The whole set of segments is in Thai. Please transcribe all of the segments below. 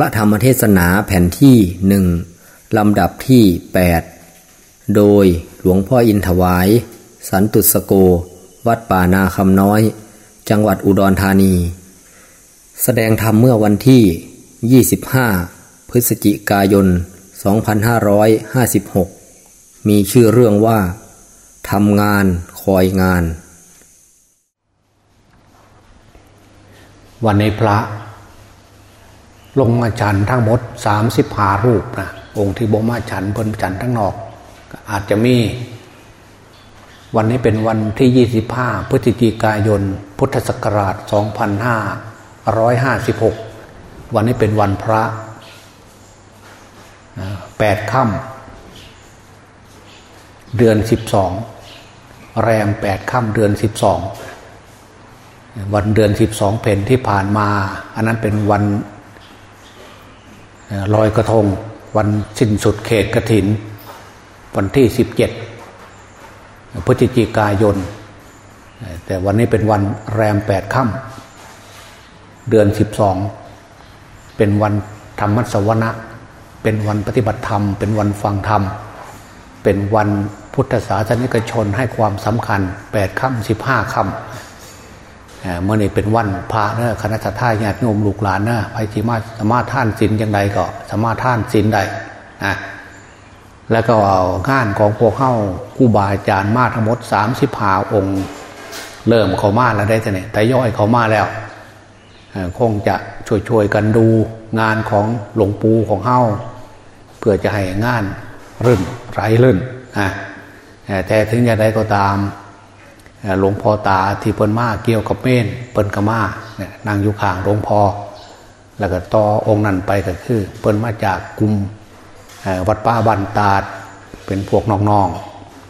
ระธรรมเทศนาแผ่นที่หนึ่งลำดับที่ 8 โดยหลวงพ่ออินถวาย สันตุสโก วัดป่านาคำน้อย จังหวัดอุดรธานี แสดงธรรมเมื่อวันที่ 25 พฤศจิกายน 2556 มีชื่อเรื่องว่าทำงานคอยงาน วันในพระ ลงมาฉันทั้งหมดสามสิบหารูปนะองค์ที่บ่มาฉันเพิ่นฉันทั้งนอก อาจจะมี วันนี้เป็นวันที่ยี่สิบห้าพฤศจิกายน พุทธศักราชสองพันห้าร้อยห้าสิบหกวันนี้เป็นวันพระแปดค่ำเดือนสิบสองแรมแปดค่ำเดือนสิบสองวันเดือนสิบสองเพนที่ผ่านมา อันนั้นเป็นวัน ลอยกระทง วันสิ้นสุดเขตกระถิน วันที่สิบเจ็ดพฤศจิกายน แต่วันนี้เป็นวันแรมแปดค่ำเดือนสิบสองเป็นวันธรรมสวนะเป็นวันปฏิบัติธรรม เป็นวันฟังธรรม เป็นวันพุทธศาสนิกชนให้ความสำคัญแปดค่ำสิบห้าค่ำ เมื่อนี้เป็นวันพระเนะคณะทาญาติโยมลูกหลานเนะไปที่มาสามารถท่านศีลอย่างใดก็สามารถท่านศีลใดนะแล้วก็เอางานของพวกเข้าคู่บาอาจารย์มาทั้งหมดสามสิบหาองค์ เริ่มเขามาแล้วได้แต่เนี่ยแต่ย่อยเขามาแล้วคงจะช่วยๆกันดูงานของหลวงปู่ของเฮ้าเพื่อจะให้งานรื่นไรรื่นนะแต่ถึงอย่างไรก็ตาม หลวงพ่อตาที่เปิ้นมาเกี่ยวกับเม่นเปิ้นกมาเนี่ยนางอยู่ข้างหลวงพ่อแล้วก็ต่อองค์นั้นไปก็คือ เปิ้นมาจากกลุ่มวัดป้าบันตาดเป็นพวกน้อง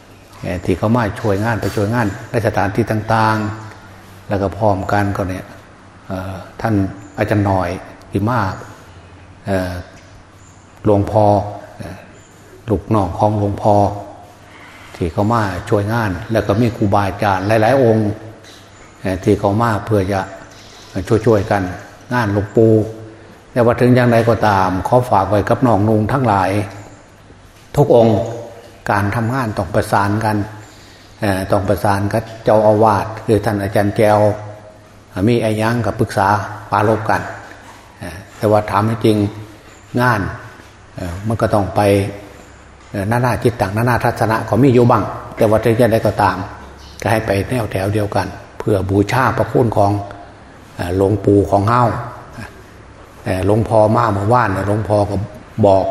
ๆที่เขามาช่วยงานไปช่วยงานในสถานที่ต่างๆ แล้วก็พร้อมกันก็เนี่ยท่านอาจารย์หน่อยที่มาหลวงพ่อลูกน้องของหลวงพ่อ ที่เขามาช่วยงาน แล้วก็มีครูบาอาจารย์หลาย ๆ องค์ที่เขามาเพื่อจะช่วยๆกันงานหลวงปู่แต่ว่าถึงอย่างไรก็ตามขอฝากไว้กับน้องนุงทั้งหลาย ทุกองค์การทำงานต้องประสานกันต้องประสานกับเจ้าอาวาสคือท่านอาจารย์แก้วมีไอ้ยังกับปรึกษาปาลบกันแต่ว่าถามจริงงานมันก็ต้องไป น้าหน้าจิตต่างหน้าหน้าทัศนะก็มีอยู่บ้าง แต่ว่าจะได้ก็ตาม ก็ให้ไปแนวแถวเดียวกัน เพื่อบูชาพระคุณของหลวงปู่ของเฮ้าหลวงพ่อมาเมื่อวานหลวงพ่อก็บอก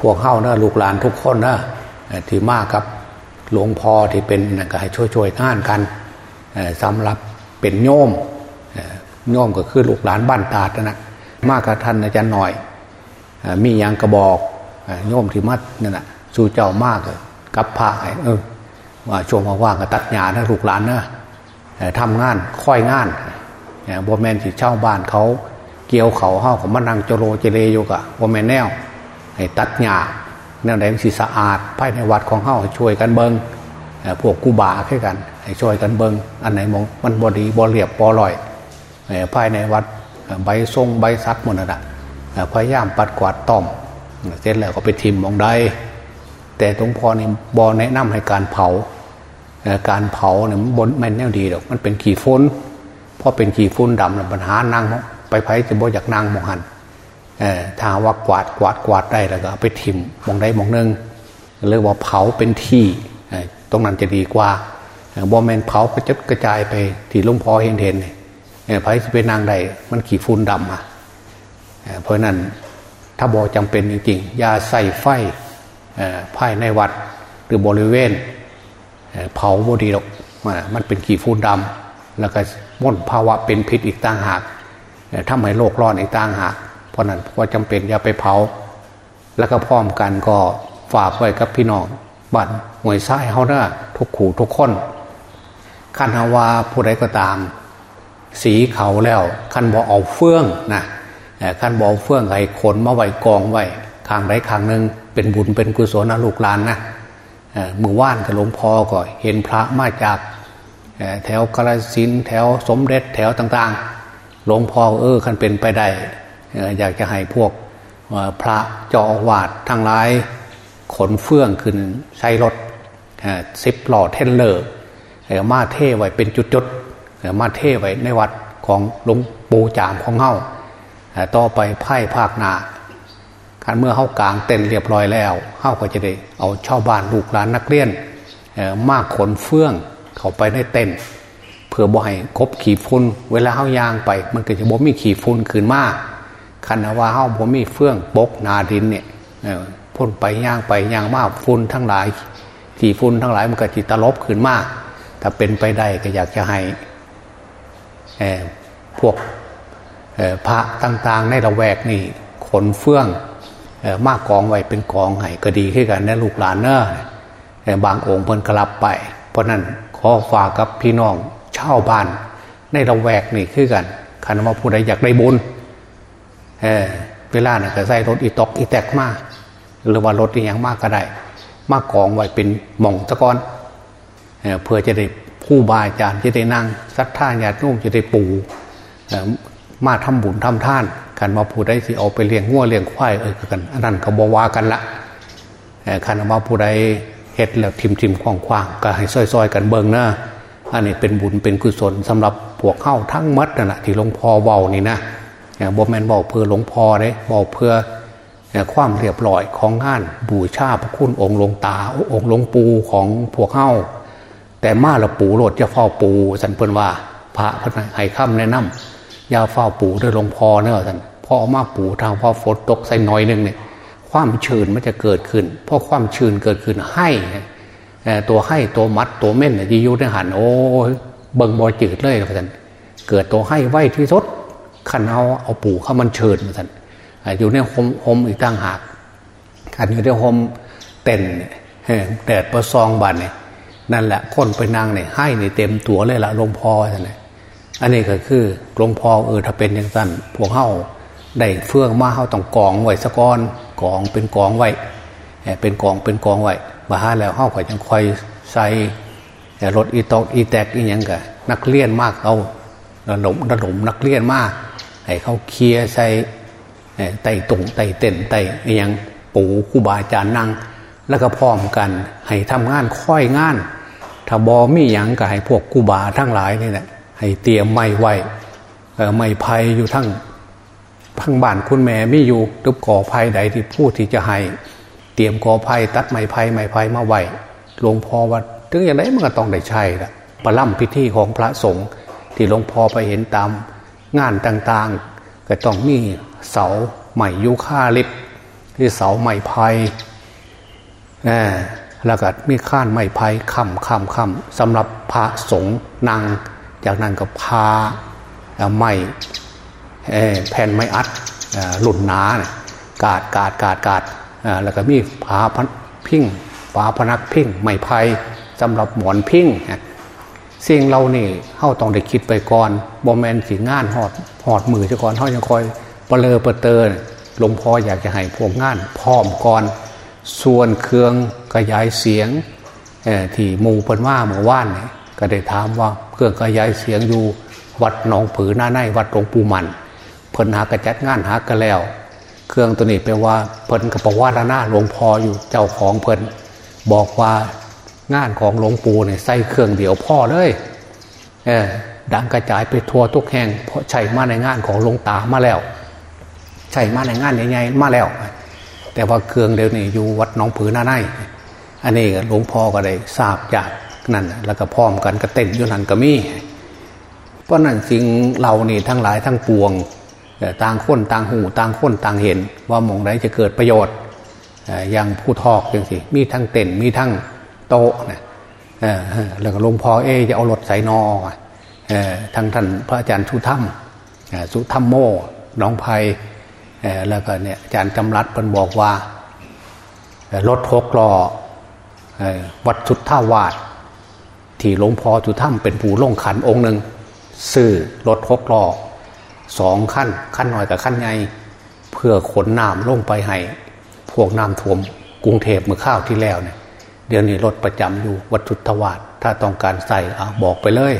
พวกเฮ้านะลูกหลานทุกคนนะที่มากับหลวงพ่อที่เป็นก็ให้ช่วยๆงานกันสำหรับเป็นโยมโยมก็คือลูกหลานบ้านตาดนะมากกับท่านอาจารย์หน่อย มีอย่างกระบอกโยมที่มัดนั่นแหะ สู่เจ้ามากกับผ้าเออว่าช่วงว่างๆก็ตัดหญ้านะลูกหลานนะทำงานค่อยงานบอแมนที่เช่าบ้านเขาเกี่ยวเขาห้าของมันนังโจโรเจเลอยู่กะบอแมนแนวให้ตัดหญ้าแนวไหนสีสะอาดภายในวัดของเฮาช่วยกันเบิงพวกกูบาให้กันให้ช่วยกันเบิงอันไหนมองมันบอดีบอเรียบบอลอยภายในวัดใบทรงใบซักหมดนะพยายามปัดกวาดต้อมเสร็จแล้วก็ไปทิมมองได้ แต่หลวงพ่อเนี่ยบอแนะนำให้การเผาการเผาเนี่ยมันบนไม่แน่ดีหรอกมันเป็นขี่ฟุ้นเพราะเป็นขี่ฟุ้นดำแล้วปัญหานั่งไปไผ่จะบ่อยากนั่งมองหันถ้าว่ากวาดกวาดกวาดได้แล้วก็ไปทิมมองได้มองนึงเรียกว่าเผาเป็นที่ตรงนั้นจะดีกว่าบอแมนเผาก็จะกระจายไปที่ลุงพ่อเห็นเห็นไผ่จะเป็นางใดมันขี่ฟุ้นดำอะเพราะนั้นถ้าบอจำเป็นจริงๆอย่าใส่ไฟ ภายในวัดหรือบริเวณเผาบดีหรอกมันเป็นขีฟูนดำแล้วก็ม่นภาวะเป็นพิษอีกต่างหากทำให้โลกร้อนอีกต่างหาก เพราะนั้นก็จำเป็นอย่าไปเผา แล้วก็พร้อมกันก็ฝากไว้กับพี่น้องบัตรหวยไส้เฮาหน้าทุกขู่ทุกคนขันฮาวาผู้ใดก็ตาม สีเขาแล้วขันบอเอาเฟื่องนะขันบอเฟื่องไห้ขนมาไว้กองไว้ข้างใดข้างหนึ่ง เป็นบุญเป็นกุศลนะลูกหลานนะมือว่านกับหลวงพ่อก็เห็นพระมาจากแถวกระสินแถวสมเด็จแถวต่างๆ หลวงพ่อเออคันเป็นไปได้อยากจะให้พวกพระเจ้าอาวาสทั้งหลายขนเฟื่องขึ้นใช้รถสิบหล่อเทนเลอร์มาเทไว้เป็นจุดๆมาเทไว้ในวัดของหลวงปู่จามของเฮาต่อไปไพ่ภาคนา การเมื่อเฮากลางเต็นเรียบร้อยแล้วเฮาก็จะได้เอาชาวบ้านลูกหลานนักเรียนมากขนเฟื่องเข้าไปในเต็นเพื่อบ่ให้คบขี่ฟุ้นเวลาเฮายางไป มันก็จะบ่มีขี่ฟุ้นขึ้นมากคันว่าเฮาบ่มีเฟื่องปกนาดินเนี่ยพ่นไปย่างไปย่างมากฟุ้นทั้งหลายขี่ฟุ้นทั้งหลายมันก็จิตตลบขึ้นมาก ถ้าเป็นไปได้ก็อยากจะให้พวกพระต่างๆ ในละแวกนี่ขนเฟื่อง มากกองไว้เป็นกองไห้ก็ดีขึ้นกันนะลูกหลานเนอะบางองค์เพิ่นกลับไป เพราะนั้นขอฝากกับพี่น้องเช่าบ้าน ในละแวกนี่ขึ้นกันคันว่าผู้ใดอยากได้บุญเเวลาเนี่ยก็ใส่รถอีตอกอีแตกมากหรือว่ารถอีอย่างมากก็ได้ มากกองไว้เป็นหม่องตะกอนเพื่อจะได้ผู้บาอาจารย์จะได้นั่งสัทธาญาติโยมจะได้ปูมาทำบุญทำท่าน กันมาผู้ใดสิเอาไปเลี้ยงงัวเลี้ยงควายเออกันอันนั้นก็บวากันละคันมาผู้ใดเฮ็ดแล้วทิมทิมคว่างคว่างก็ให้ซอยๆกันเบิงนะอันนี้เป็นบุญเป็นกุศลสำหรับพวกเข้าทั้งมัดนั่นแหละที่หลวงพ่อเบานี่นะบ่แมนบอกเพื่อหลวงพ่อเลยบอกเพื่อความเรียบร้อยของงานบูชาพระคุณองค์หลวงตาองค์หลวงปู่ของพวกเข้าแต่มาละปูโหลดจะเฝ้าปูสันเพิ่นว่า พระพระให้ข้ามแนะนำ ยาเฝ้าปู่ด้วยหลวงพ่อเนอะท่านพอออกมาปู่ทางพอฝนตกใส่น้อยนึงเนี่ยความชื้นมันจะเกิดขึ้นเพราะความชื้นเกิดขึ้นให้ตัวให้ตัวมัดตัวเม่นยี่ยุในหันโอ้เบิ่งบอจืดเลยท่านเกิดตัวให้ไหวที่สุดขันเอาเอาปู่เข้ามันเชิญท่านอยู่ในโฮมโฮมอีกตั้งหากขันอยู่ในโฮมเต็นแดดประซองบันเนี่ยนั่นแหละคนไปนั่งเนี่ยให้ในเต็มตัวเลยละหลวงพ่อท่านเลย อันนี้ก็คือหลวงพ่อเออถ้าเป็นอย่างนั้นพวกเข้าได้เฟื่องมาเข้าต้องกองไว้สะก้อนกองเป็นกองไว้เป็นกองเป็นกองไว้มาหาแล้วเข้าก็ยังคอยใส่รถอีตอกอีแตกอีอย่างกะนักเรียนมากเอาระดมระดมนักเรียนมากให้เขาเคลียใส่ไต่ตุงไต่เต้นไต่อย่างปูคู่บาอาจารย์นั่งแล้วก็พร้อมกันให้ทำงานค่อยงาน ถ้าบอมีอย่างก็ให้พวกกูบาทั้งหลายนี่แหละ ให้เตรียมไม้ไว้ไม้ไผ่อยู่ทั้งพังบ้านคุณแม่ไม่อยู่ตุบก่อไผ่ใดที่พูดที่จะให้เตรียมก่อไผ่ตัดไม้ไผ่ไม้ไผ่มาไว้หลวงพ่อว่าถึงอย่างไรมันก็ต้องได้ใช่ละประล่ำพิธีของพระสงฆ์ที่หลวงพ่อไปเห็นตามงานต่างๆ ก็ต้องมีเสาใหม่ยุค่าลิบที่เสาใหม่ไผ่แล้วก็มีข้านไม้ไผ่คำคำคำสำหรับพระสงฆ์นาง จากนั้นก็พาไม้แผ่นไม้อัดหลุนหนากาดกาดกาดกาดแล้วก็มีผาพันพิ้งฝาพนักพิ้งไม้ไผ่สำหรับหมอนพิ้งสิ่งเรานี่เข้าต้องได้คิดไปก่อนบอมแมนสีงานหอดหอดมือจะก่อนเขาจะคอยเปลือเปเตอร์หลวงพ่ออยากจะให้พวกงานพร้อมก่อนส่วนเครื่องขยายเสียงที่มูพันว่าเมื่อว่านก็ได้ถามว่า เครื่องขยายเสียงอยู่วัดหนองผือหน้าในวัดหลวงปู่มัน เพิ่นหากระจัดงานหากันแล้ว เครื่องตัวนี้แปลว่าเพิ่นกับประวัติหน้าหลวงพ่ออยู่เจ้าของเพิ่นบอกว่างานของหลวงปู่เนี่ยใส่เครื่องเดียวพ่อเลยเออดังกระจายไปทั่วทุกแห่งเพราะใช้มาในงานของหลวงตามาแล้วใช้มาในงานใหญ่ๆมาแล้ว แต่ว่าเครื่องเดียวนี่อยู่วัดหนองผือหน้าในอันนี้หลวงพ่อก็ได้ทราบจาก นั่นแล้วก็พร้อมกันก็เต้นอยู่นั่นก็มีเพราะนั่นสิ่งเรานี่ทั้งหลายทั้งปวงต่างคนต่างหูต่างคนต่างเห็น ว่ามองไหนจะเกิดประโยชน์อย่างผู้ทอกอย่างสิมีทั้งเต้นมีทั้งโต๊ะนะแล้วก็หลวงพ่อเอจะเอารถใส่นอทั้งท่านพระอาจารย์สุธรรมสุธรรมโมน้องภัยแล้วก็เนี่ยอาจารย์จำรัดเพิ่นบอกว่ารถหกล้อวัดสุทธาวาส ที่หลวงพ่อจุถ้ำเป็นผู้ลงขันองค์หนึ่งซื้อรถหกล้อสองขั้นขั้นหน่อยกับขั้นใหญ่เพื่อขนน้ำลงไปให้พวกน้ำท่วมกรุงเทพเมื่อข้าวที่แล้วเนี่ยเดี๋ยวนี้รถประจำอยู่วัดสุทวาสถ้าต้องการใส่อบอกไปเลย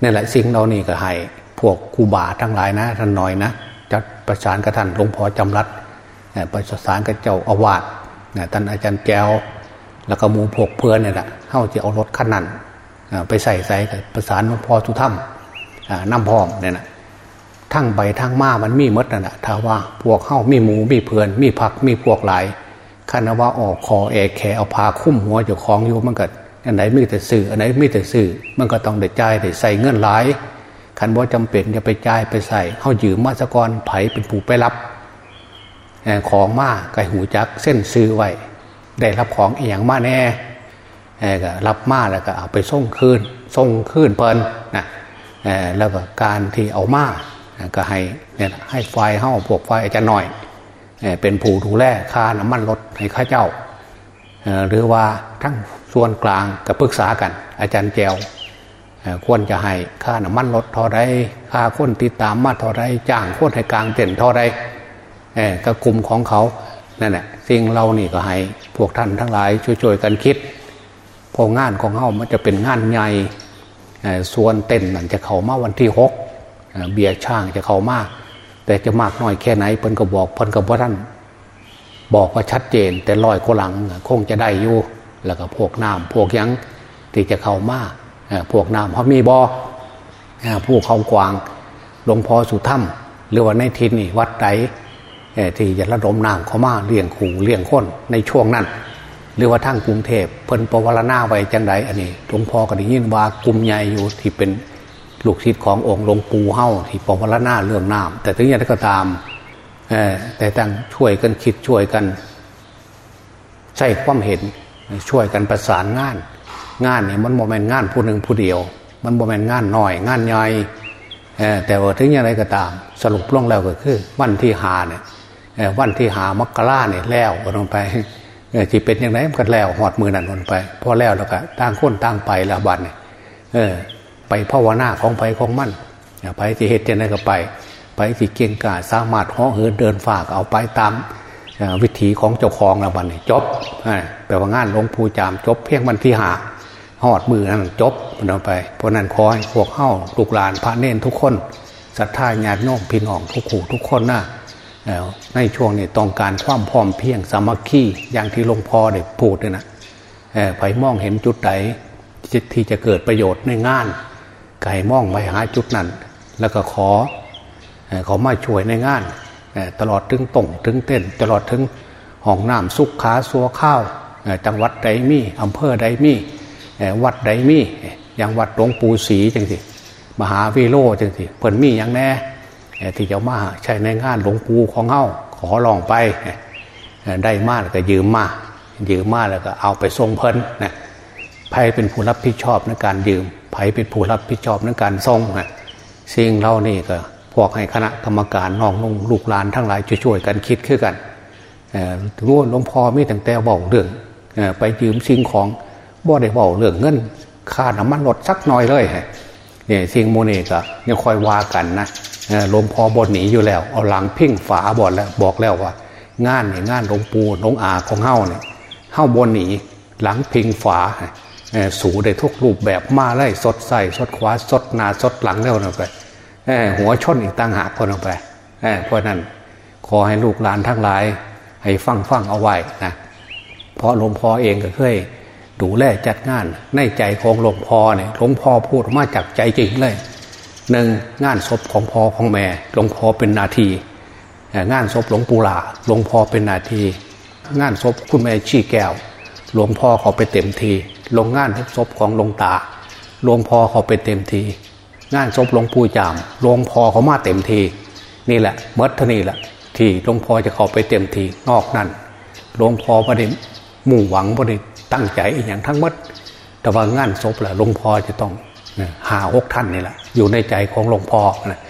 นี่แหละสิ่งเรานี่ก็ให้พวกคูบาทั้งหลายนะท่านหน่อยนะจะประสานกับท่านหลวงพ่อจำรัดประสานกับเจ้าอาวาสท่านอาจารย์แก้วแล้วก็มูพกเพื่อนเนี่ยแหละเข้าจะเอารถคันนั้น ไปใส่ใส่กับประสานหลวงพ่อทุถ้ำน้ำพร้อมเนี่ยนะทั้งใบทั้งมามันมีมดนั่นแหะถ้าว่าพวกเข้ามีหมูมีเพื่อน มีผักมีพวกหลายคันว่าออกคอแอแขเอาพาคุ้มหัวเจ้าของอยู่มันก็อันไหนมีแต่สื่ออันไหนมีแต่สื่อ มันก็ต้องได้ใจได้ใส่เงินหลายคันว่าจำเป็นจะไปจ่ายไปใส่เข้ายืมมาสกรไผ่เป็นผู้ไปรับของมาไก่หูจักเส้นซื้อไว้ได้รับของเอียงมาแน่ รับมาแล้วก็เอาไปส่งคืนส่งคืนเพลินนะแล้วก็การที่เอามาก็ให้เนี่ยให้ไฟเข้าพวกไฟอาจจะหน่อย เป็นผู้ดูแลค่าน้ำมันรถให้ข้าเจ้า หรือว่าทั้งส่วนกลางก็ปรึกษากัน อาจารย์แจวควรจะให้ค่าน้ำมันรถท่อได้ค่าคนติดตามมาท่อได้จ้างคนให้กลางเต็นท่อได้ก็กลุ่มของเขานั่นแหละสิ่งเรานี่ก็ให้พวกท่านทั้งหลายช่วยๆกันคิด พองานของเขามันจะเป็นงานใหญ่ส่วนเต็นนั่นจะเข้ามาวันที่หกเบียร์ช่างจะเข้ามาแต่จะมากน้อยแค่ไหนเพิ่นก็บอกเพิ่นก็บอกท่านบอกว่าชัดเจน แต่ลอยกหลังคงจะได้อยู่แล้วก็พวกน้ำพวกยังที่จะเข้ามาพวกน้ำเพราะมีบอผู้เขากวางหลวงพ่อสุถ้ำหรือว่าในทินนี่วัดไดที่จะระดมน้ำเข้ามาเลี้ยงขู่เลี้ยงคนในช่วงนั้น หรือว่าทั้งกรุงเทพเพิ่นปวารณาไว้จังไดอันนี้หลวงพ่อก็ได้ยินว่ากลุ่มใหญ่อยู่ที่เป็นลูกศิษย์ขององค์หลวงปู่เฮ้าที่ปวารณาเรื่องน้ำแต่ถึงอย่างไรก็ตามแต่ตั้งช่วยกันคิดช่วยกัน ใช้ความเห็นช่วยกันประสานงาน งานเนี่ยมันโมเมนต์งานผู้หนึ่งผู้เดียว มันโมเมนต์งานหน่อย งานใหญ่แต่ว่าถึงอย่างไรก็ตาม สรุปล่องแล้วก็คือ วันที่หาเนี่ยวันที่หามกราเนี่ยแล้วลงไป จีเป็นอย่างไรกันแล้วหอดมือนั่นลงไปพอแล้วแล้วก็ต่างคนต่างไปแล้วบันเนี่ยไปภาวนาของไปของมั่นไปที่เหตุเจนก็ไป ไปที่เกียงกาสามารถห้องเหินเดินฝากเอาไปตามวิถีของเจ้าของแล้วบันนี่จบแปลว่างานหลวงปู่จามจบเพียงวันที่หาหอดมือนั่นจบมันเอาไป เพราะนั้นขอให้พวกเข้าลูกหลานพระเน้นทุกคนศรัทธาญาติโน้มพี่น้องทุกขู่ทุกคนน่ะ ในช่วงนี้ต้องการความพร้อมเพียงสามัคคีอย่างที่หลวงพ่อได้พูดเลยนะไปมองเห็นจุดไหนที่จะเกิดประโยชน์ในงานไก่มองไปหาจุดนั้น แล้วก็ขอขอมาช่วยในงานตลอดถึงต่งถึงเต้น ตลอดถึงห้องน้ำสุขขาสัวข้าวจังหวัดใดมีอำเภอใดมีวัดใดมีอย่างวัดหลวงปู่ศรีจังสิมหาวิโรจังสิเพิ่นมีอย่างแน่ ที่จะมาใช้ในงานหลวงปู่ของเฮาขอลองไปได้มาแล้วก็ยืมมายืมมาแล้วก็เอาไปทรงเพิ่นนะใครเป็นผู้รับผิดชอบในการยืมไผเป็นผู้รับผิดชอบในการทรงนะสิ่งเรานี่ก็พวกให้คณะกรรมการน้องลงลูกหลานทั้งหลายช่วยๆกันคิดขึ้นกันรู้หลวงพ่อไม่ตั้งแต่บอกเรื่องไปยืมสิ่งของบ่ได้บอกเรื่องเงินค่าน้ำมันลดสักหน่อยเลยเนี่ยสิ่งโมเนก็ยังคอยว่ากันนะ หลวงพ่อบนหนีอยู่แล้ว เอาหลังพิ้งฝาบอดแล้ว บอกแล้วว่า งานเนี่ยงานหลวงปู่หลวงอาของเฮ้าเนี่ยเฮ้าบนหนีหลังพิงฝาสูได้ทุกรูปแบบมาไล่สดใส่สดขวาสดหน้าสดหลังแล้วนะไปหัวชนอีกต่างหากคนออกไปเพราะนั้นขอให้ลูกหลานทั้งหลาย ให้ฟังฟังเอาไว้นะเพราะหลวงพ่อเองก็เคยดูแลจัดงานในใจของหลวงพ่อเนี่ยหลวงพ่อพูดมาจากใจจริงเลย หนึ่งงานศพของพ่อของแม่หลวงพ่อเป็นนาทีงานศพหลวงปู่หลาหลวงพ่อเป็นนาที งานศพคุณแม่ชี้แก้ว หลวงพ่อเขาไปเต็มที ลงงานศพของหลวงตา หลวงพ่อเขาไปเต็มที งานศพหลวงปู่จามหลวงพ่อเขามาเต็มที นี่แหละเมื่อทนี่แหละที่หลวงพ่อจะเข้าไปเต็มทีนอกนั้นหลวงพ่อประเด็นมุ่งหวังประเด็นตั้งใจอย่างทั้งหมด แต่ว่างานศพแหละหลวงพ่อจะต้องหาหกท่านนี่แหละ อยู่ในใจของหลวงพ่อนะ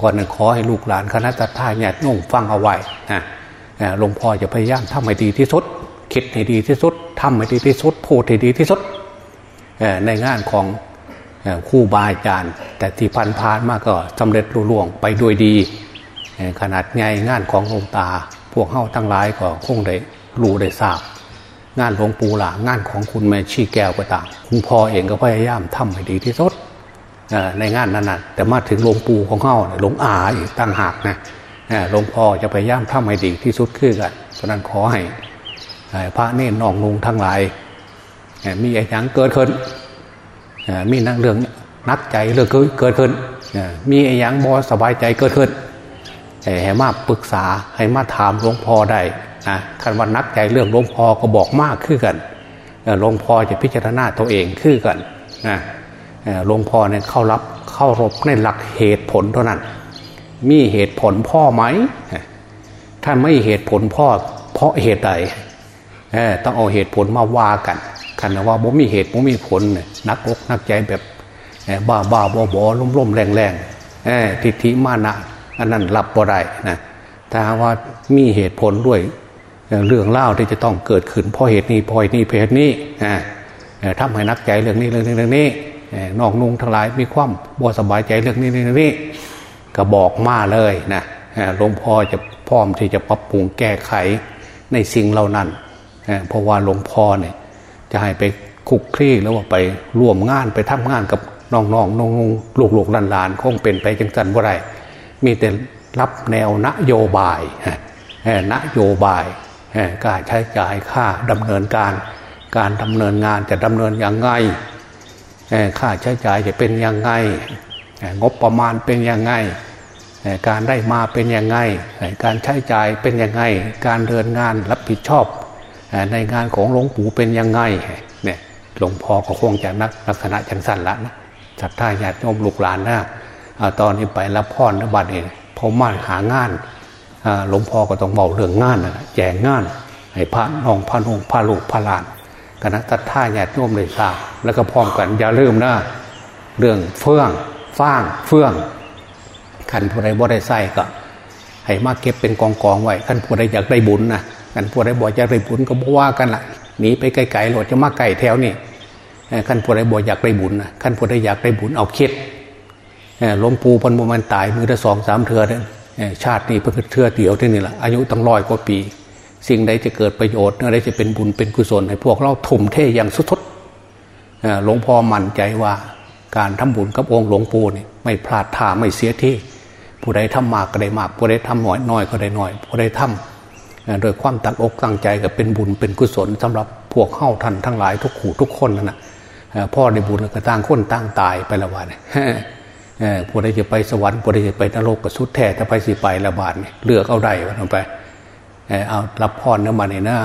ก่อนนึ่งขอให้ลูกหลานคณะท่าเนี่ยนุ่งฟังเอาไว้นะหลวงพ่อจะพยายามทำให้ดีที่สุด คิดให้ดีที่สุดทำให้ดีที่สุด พูดให้ดีที่สุดในงานของคู่บาอาจารย์ แต่ที่พันพานมากก็สำเร็จรุ่ล่วงไปด้วยดี ขนาดไงงานของหลวงตา พวกเข้าทั้งหลายก็คงได้รู้ได้ทราบ งานหลวงปู่หลางานของคุณแม่ชีแก้วก็ต่างคุณพ่อเองก็พยายามทำให้ดีที่สุด ในงานนั้นนะแต่มาถึงหลวงปู่ของเขาหลวงอาอีกตั้งหากนะหลวงพ่อจะพยายามทำให้ดีที่สุดขึ้นกันเพราะนั้นขอให้พระเนรนนองนุงทั้งหลายมีไรอย่างเกิดขึ้นมีนักเรื่องนักใจเรื่องเกิดขึ้นมีไรอย่างบอสบายใจเกิดขึ้นให้มาปรึกษาให้มาถามหลวงพ่อได้นะคันว่านักใจเรื่องหลวงพ่อก็บอกมากขึ้นกันหลวงพ่อจะพิจารณาตัวเองขึ้นกันนะ หลวงพ่อเนี่ยเข้ารับเข้ารบในหลักเหตุผลเท่านั้น มีเหตุผลพ่อไหมถ้าไม่เหตุผลพ่อเพราะเหตุใดต้องเอาเหตุผลมาว่ากันคันว่าบ่มีเหตุบ่มีผลนักอกนักใจแบบบ้าบ้าบอบอล้มล้มแรงแรงทิฏฐิมานะอันนั้นรับบ่ได้นะถ้าว่ามีเหตุผลด้วยเรื่องเล่าที่จะต้องเกิดขึ้นเพราะเหตุนี้เพราะเหตุนี้เพราะเหตุนี้ทำให้นักใจเรื่องนี้เรื่องนี้เรื่องนี้ นอกนุ่งทั้งหลายมีความบ่สบายใจเรื่องนี้เรื่นี้ก็บอกมาเลยนะหลวงพ่อจะพร้อมที่จะปรับปรุงแก้ไขในสิ่งเหล่านั้นเพราะว่าหลวงพ่อเนี่ยจะให้ไปคุกคลีแล้วว่าไปร่วมงานไปทำงานกับน้องๆน้องนุ่งลูกลูกหลานๆคงเป็นไปจังสันว่าไรมีแต่รับแนวนโยบายนโยบายการใช้จ่ายค่าดำเนินการ การดำเนินงานจะดำเนินอย่างไง ค่าใช้จ่ายจะเป็นยังไง งบประมาณเป็นยังไง การได้มาเป็นยังไง การใช้จ่ายเป็นยังไง การเดินงานรับผิดชอบในงานของหลวงปู่เป็นยังไงเนี่ยหลวงพ่อก็คงจะนักลักษณะจังสันละนะศรัทธาญาติโยมลูกหลานนะตอนนี้ไปรับพรนบัดเองพอมาหางานหลวงพ่อก็ต้องเบาเรื่องงานนะแจงงานให้พระน้องพระนงพระลูกพระหลาน คณะตัดท่าญาติโยมเลยทราบแล้วก็พร้อมกันอย่าลืมนะเรื่องเฟื่องฟ้างเฟื่องขันผู้ใดบ่ได้ใส่ก็ให้มาเก็บเป็นกองกองไว้ขันผู้ใดอยากได้บุญนะขันผู้ใดบ่อยากได้บุญก็บอกว่ากันละหนีไปไกลๆหลดจะมาไก่แถวนี่ขันผู้ใดบ่อยากได้บุญนะขันผู้ใดอยากได้บุญเอาคิดหลวงปู่พันโมมันตายมือละสองสามเถื่อชาตินี้เพื่อเถื่อเดียวที่นี่แหละอายุตั้งร้อยกว่าปี สิ่งใดจะเกิดประโยชน์อะไรจะเป็นบุญเป็นกุศลให้พวกเราทุ่มเทอย่างสุดทดหลวงพ่อมั่นใจว่าการทำบุญกับองค์หลวงปู่นี่ไม่พลาดท่าไม่เสียที่ ผู้ใดทำมากก็ได้มาก ผู้ใดทำน้อยน้อยก็ได้น้อย ผู้ใดทำโดยความตั้งอกตั้งใจก็เป็นบุญเป็นกุศลสำหรับพวกเข้าทันทั้งหลายทุกขู่ทุกคนนั่นแหะพ่อในบุญก็ต่างคนต่างตายไปละวันผู้ใดจะไปสวรรค์ผู้ใดจะไปนรกก็สุดแท้ถ้าไปสิไปละบาทเลือกเอาได้วันไป เอารับพรน้ำมันในหน้า